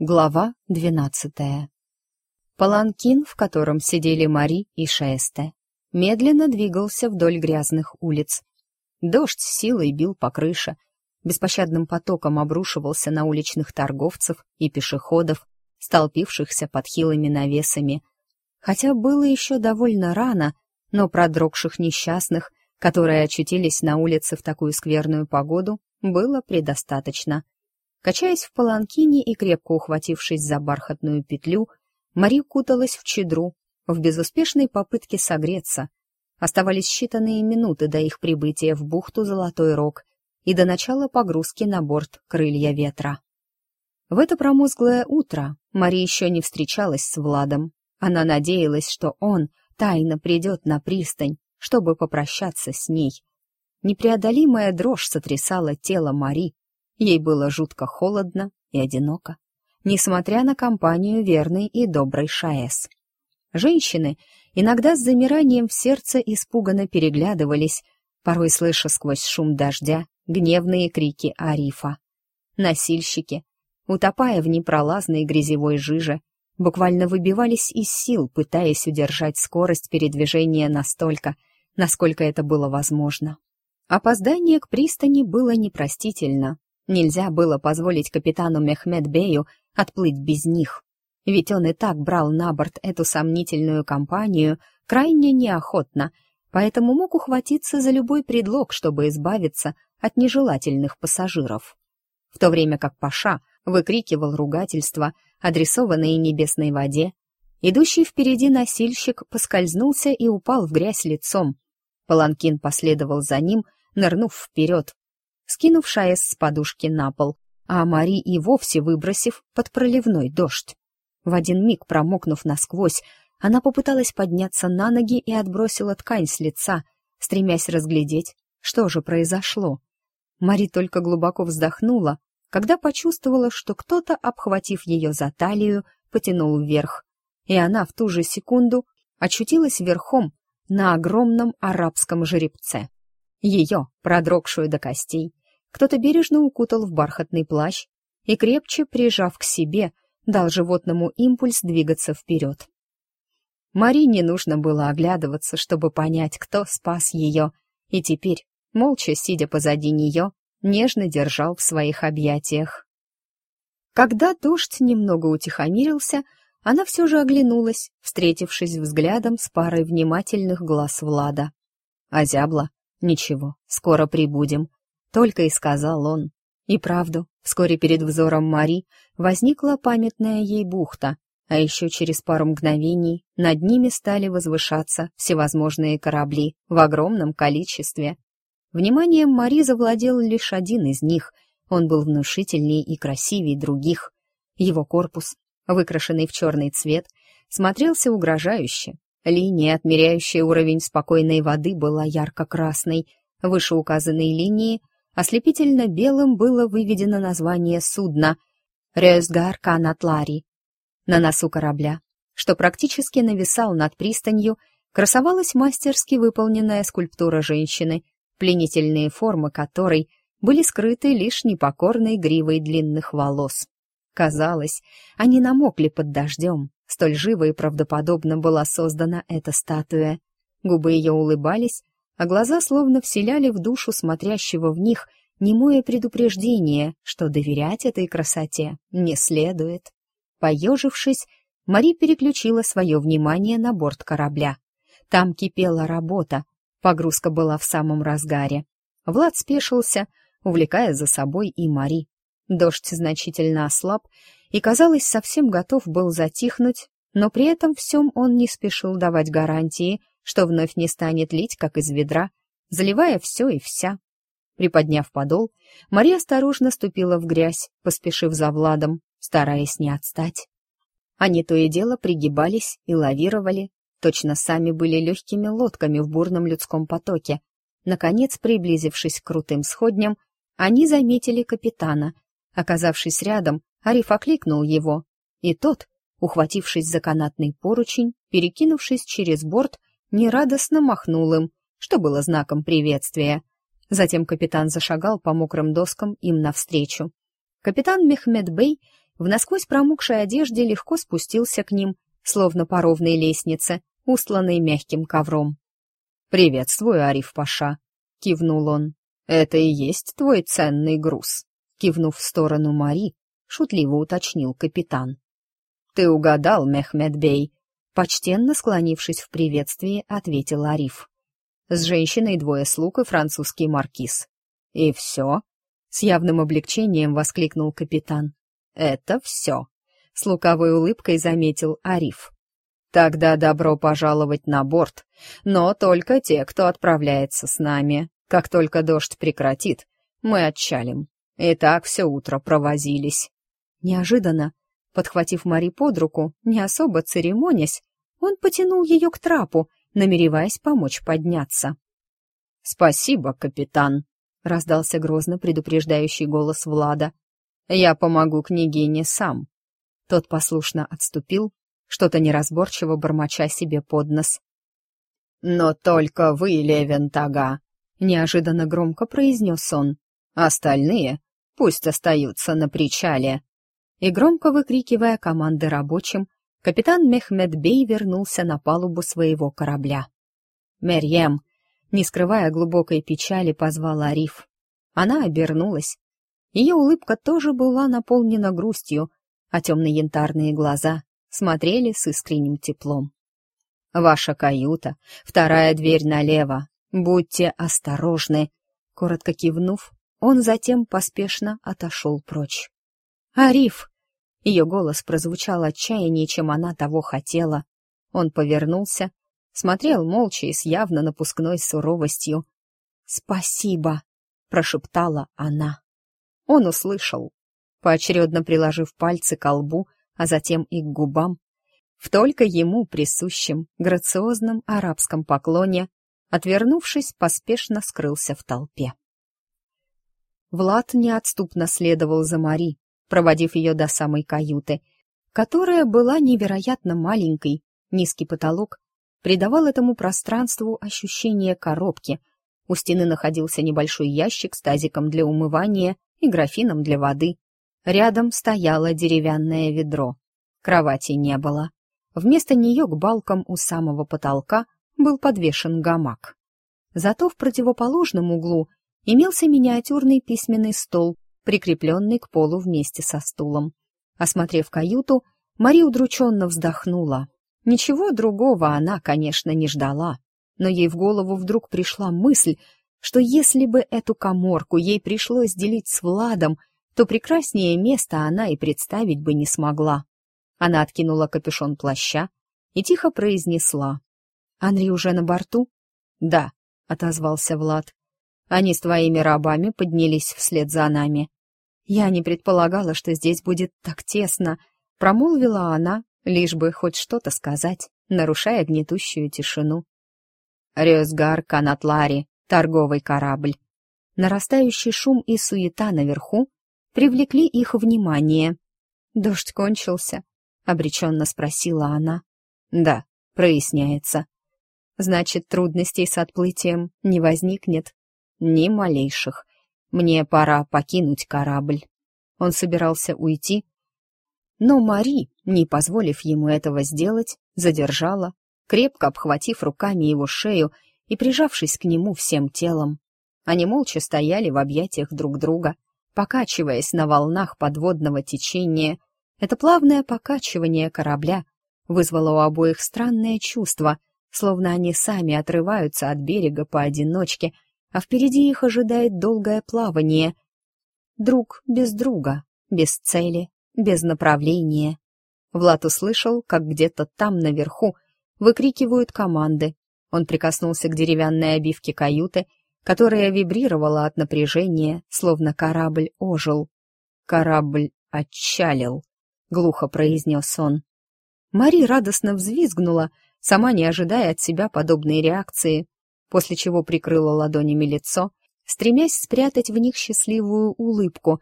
Глава двенадцатая. Паланкин, в котором сидели Мари и Шесте, медленно двигался вдоль грязных улиц. Дождь силой бил по крыше, беспощадным потоком обрушивался на уличных торговцев и пешеходов, столпившихся под хилыми навесами. Хотя было еще довольно рано, но продрогших несчастных, которые очутились на улице в такую скверную погоду, было предостаточно — Качаясь в паланкине и крепко ухватившись за бархатную петлю, Мари куталась в чедру в безуспешной попытке согреться. Оставались считанные минуты до их прибытия в бухту Золотой Рог и до начала погрузки на борт крылья ветра. В это промозглое утро Мари еще не встречалась с Владом. Она надеялась, что он тайно придет на пристань, чтобы попрощаться с ней. Непреодолимая дрожь сотрясала тело Мари, Ей было жутко холодно и одиноко, несмотря на компанию верной и доброй Шаэс. Женщины иногда с замиранием в сердце испуганно переглядывались, порой слыша сквозь шум дождя гневные крики Арифа. Носильщики, утопая в непролазной грязевой жиже, буквально выбивались из сил, пытаясь удержать скорость передвижения настолько, насколько это было возможно. Опоздание к пристани было непростительно, Нельзя было позволить капитану Мехмед-бею отплыть без них, ведь он и так брал на борт эту сомнительную компанию крайне неохотно, поэтому мог ухватиться за любой предлог, чтобы избавиться от нежелательных пассажиров. В то время как Паша выкрикивал ругательства, адресованные небесной воде, идущий впереди носильщик поскользнулся и упал в грязь лицом. Паланкин последовал за ним, нырнув вперед, скинув Шаэс с подушки на пол, а Мари и вовсе выбросив под проливной дождь. В один миг промокнув насквозь, она попыталась подняться на ноги и отбросила ткань с лица, стремясь разглядеть, что же произошло. Мари только глубоко вздохнула, когда почувствовала, что кто-то, обхватив ее за талию, потянул вверх, и она в ту же секунду очутилась верхом на огромном арабском жеребце. Ее, продрогшую до костей, кто-то бережно укутал в бархатный плащ и, крепче прижав к себе, дал животному импульс двигаться вперед. Мари не нужно было оглядываться, чтобы понять, кто спас ее, и теперь, молча сидя позади нее, нежно держал в своих объятиях. Когда дождь немного утихомирился, она все же оглянулась, встретившись взглядом с парой внимательных глаз Влада. Озябла. Ничего, скоро прибудем только и сказал он. И правду, вскоре перед взором Мари возникла памятная ей бухта, а еще через пару мгновений над ними стали возвышаться всевозможные корабли в огромном количестве. Вниманием Мари завладел лишь один из них, он был внушительнее и красивее других. Его корпус, выкрашенный в черный цвет, смотрелся угрожающе. Линия, отмеряющая уровень спокойной воды, была ярко-красной. Выше указанной линии Ослепительно белым было выведено название судна «Рёсгар Канатлари». На носу корабля, что практически нависал над пристанью, красовалась мастерски выполненная скульптура женщины, пленительные формы которой были скрыты лишь непокорной гривой длинных волос. Казалось, они намокли под дождем, столь живо и правдоподобно была создана эта статуя. Губы ее улыбались, а глаза словно вселяли в душу смотрящего в них немое предупреждение, что доверять этой красоте не следует. Поежившись, Мари переключила свое внимание на борт корабля. Там кипела работа, погрузка была в самом разгаре. Влад спешился, увлекая за собой и Мари. Дождь значительно ослаб и, казалось, совсем готов был затихнуть, но при этом всем он не спешил давать гарантии, что вновь не станет лить, как из ведра, заливая все и вся. Приподняв подол, Мария осторожно ступила в грязь, поспешив за Владом, стараясь не отстать. Они то и дело пригибались и лавировали, точно сами были легкими лодками в бурном людском потоке. Наконец, приблизившись к крутым сходням, они заметили капитана. Оказавшись рядом, Ариф окликнул его, и тот, ухватившись за канатный поручень, перекинувшись через борт, нерадостно махнул им, что было знаком приветствия. Затем капитан зашагал по мокрым доскам им навстречу. Капитан Мехмед Бей в насквозь промокшей одежде легко спустился к ним, словно по ровной лестнице, устланной мягким ковром. «Приветствую, Ариф Паша», — кивнул он. «Это и есть твой ценный груз», — кивнув в сторону Мари, шутливо уточнил капитан. «Ты угадал, Мехмед Бей», — почтенно склонившись в приветствии, ответил Ариф. «С женщиной двое слуг и французский маркиз». «И все?» — с явным облегчением воскликнул капитан. «Это все», — с лукавой улыбкой заметил Ариф. «Тогда добро пожаловать на борт, но только те, кто отправляется с нами. Как только дождь прекратит, мы отчалим. И так все утро провозились». Неожиданно, подхватив Мари под руку, не особо церемонясь, он потянул ее к трапу, намереваясь помочь подняться. «Спасибо, капитан», — раздался грозно предупреждающий голос Влада. «Я помогу княгине сам». Тот послушно отступил, что-то неразборчиво бормоча себе под нос. «Но только вы, Левен Тага», — неожиданно громко произнес он. «Остальные пусть остаются на причале». И громко выкрикивая команды рабочим, капитан Мехмед Бей вернулся на палубу своего корабля. «Мерьем», не скрывая глубокой печали, позвала Ариф. Она обернулась. Ее улыбка тоже была наполнена грустью, а темные янтарные глаза смотрели с искренним теплом. «Ваша каюта, вторая дверь налево. Будьте осторожны!» Коротко кивнув, он затем поспешно отошел прочь. «Ариф!» Ее голос прозвучал отчаяннее, чем она того хотела. Он повернулся, смотрел молча и с явно напускной суровостью. «Спасибо!» — прошептала она. Он услышал, поочередно приложив пальцы к лбу, а затем и к губам, в только ему присущем грациозном арабском поклоне, отвернувшись, поспешно скрылся в толпе. Влад неотступно следовал за Мари, проводив ее до самой каюты, которая была невероятно маленькой, низкий потолок придавал этому пространству ощущение коробки. У стены находился небольшой ящик с тазиком для умывания и графином для воды. Рядом стояло деревянное ведро. Кровати не было. Вместо нее к балкам у самого потолка был подвешен гамак. Зато в противоположном углу имелся миниатюрный письменный стол, прикрепленный к полу вместе со стулом. Осмотрев каюту, Мари удрученно вздохнула. Ничего другого она, конечно, не ждала, но ей в голову вдруг пришла мысль, что если бы эту коморку ей пришлось делить с Владом, то прекраснее места она и представить бы не смогла. Она откинула капюшон плаща и тихо произнесла. «Анри уже на борту?» «Да», — отозвался Влад. «Они с твоими рабами поднялись вслед за нами». «Я не предполагала, что здесь будет так тесно», — промолвила она, лишь бы хоть что-то сказать, нарушая гнетущую тишину. «Рёсгар Канатлари, торговый корабль». Нарастающий шум и суета наверху привлекли их внимание. «Дождь кончился?» — обреченно спросила она. «Да, проясняется. Значит, трудностей с отплытием не возникнет? Ни малейших. Мне пора покинуть корабль». Он собирался уйти, но Мари, не позволив ему этого сделать, задержала, крепко обхватив руками его шею и прижавшись к нему всем телом. Они молча стояли в объятиях друг друга, покачиваясь на волнах подводного течения. Это плавное покачивание корабля вызвало у обоих странное чувство, словно они сами отрываются от берега поодиночке, а впереди их ожидает долгое плавание. Друг без друга, без цели, без направления. Влад услышал, как где-то там наверху выкрикивают команды. Он прикоснулся к деревянной обивке каюты, которая вибрировала от напряжения, словно корабль ожил. «Корабль отчалил», — глухо произнес он. Мари радостно взвизгнула, сама не ожидая от себя подобной реакции, после чего прикрыла ладонями лицо, стремясь спрятать в них счастливую улыбку,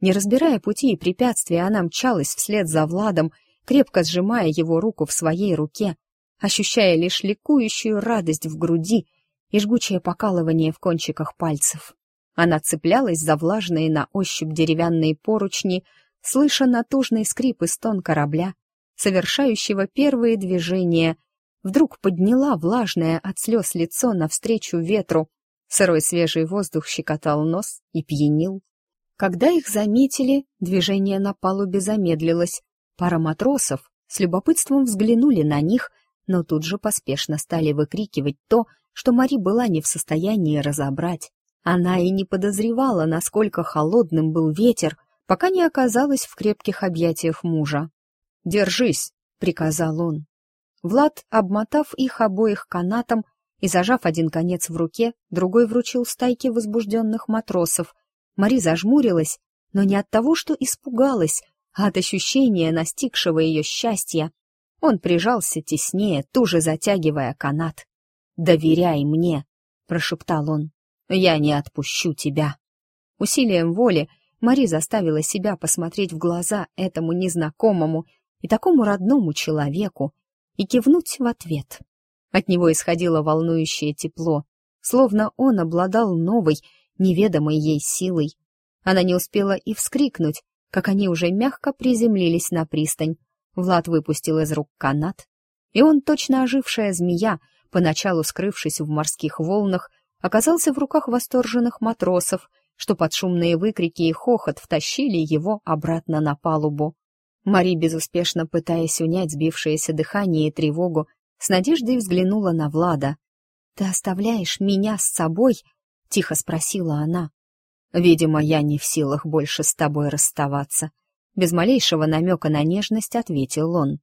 не разбирая пути и препятствий, она мчалась вслед за Владом, крепко сжимая его руку в своей руке, ощущая лишь ликующую радость в груди и жгучее покалывание в кончиках пальцев. Она цеплялась за влажные на ощупь деревянные поручни, слыша натужный скрип и стон корабля, совершающего первые движения, вдруг подняла влажное от слез лицо навстречу ветру. Сырой свежий воздух щекотал нос и пьянил. Когда их заметили, движение на палубе замедлилось. Пара матросов с любопытством взглянули на них, но тут же поспешно стали выкрикивать то, что Мари была не в состоянии разобрать. Она и не подозревала, насколько холодным был ветер, пока не оказалась в крепких объятиях мужа. «Держись!» — приказал он. Влад, обмотав их обоих канатом и зажав один конец в руке, другой вручил стайке возбужденных матросов. Мари зажмурилась, но не от того, что испугалась, а от ощущения настигшего ее счастья. Он прижался теснее, туже затягивая канат. «Доверяй мне!» — прошептал он. «Я не отпущу тебя!» Усилием воли Мари заставила себя посмотреть в глаза этому незнакомому и такому родному человеку и кивнуть в ответ. От него исходило волнующее тепло, словно он обладал новой, неведомой ей силой. Она не успела и вскрикнуть, как они уже мягко приземлились на пристань. Влад выпустил из рук канат, и он, точно ожившая змея, поначалу скрывшись в морских волнах, оказался в руках восторженных матросов, что под шумные выкрики и хохот втащили его обратно на палубу. Мари, безуспешно пытаясь унять сбившееся дыхание и тревогу, с надеждой взглянула на Влада. «Ты оставляешь меня с собой?» — тихо спросила она. «Видимо, я не в силах больше с тобой расставаться», — без малейшего намека на нежность ответил он.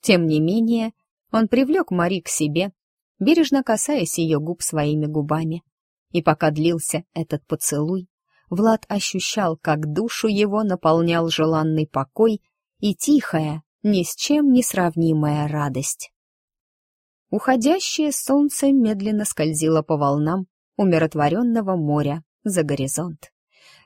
Тем не менее, он привлек Мари к себе, бережно касаясь ее губ своими губами. И пока длился этот поцелуй, Влад ощущал, как душу его наполнял желанный покой и тихая, ни с чем не сравнимая радость. Уходящее солнце медленно скользило по волнам умиротворенного моря за горизонт.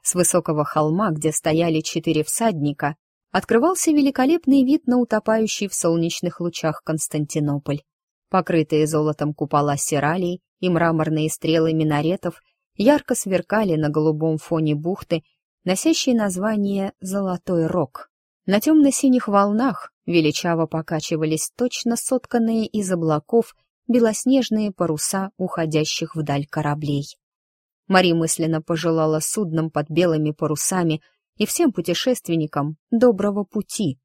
С высокого холма, где стояли четыре всадника, открывался великолепный вид на утопающий в солнечных лучах Константинополь. Покрытые золотом купола сиралей и мраморные стрелы минаретов ярко сверкали на голубом фоне бухты, носящей название «Золотой рог». На темно-синих волнах величаво покачивались точно сотканные из облаков белоснежные паруса уходящих вдаль кораблей. Мари мысленно пожелала судном под белыми парусами и всем путешественникам доброго пути.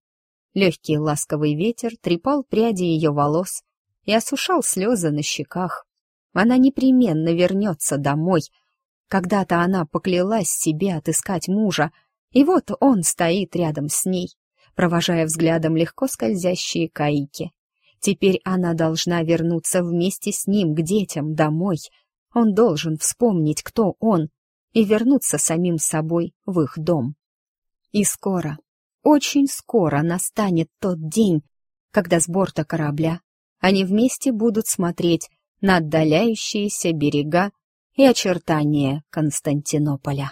Легкий ласковый ветер трепал пряди ее волос и осушал слезы на щеках. Она непременно вернется домой. Когда-то она поклялась себе отыскать мужа, и вот он стоит рядом с ней, провожая взглядом легко скользящие каики. Теперь она должна вернуться вместе с ним к детям домой. Он должен вспомнить, кто он, и вернуться самим собой в их дом. И скоро, очень скоро настанет тот день, когда с борта корабля они вместе будут смотреть на отдаляющиеся берега и очертания Константинополя.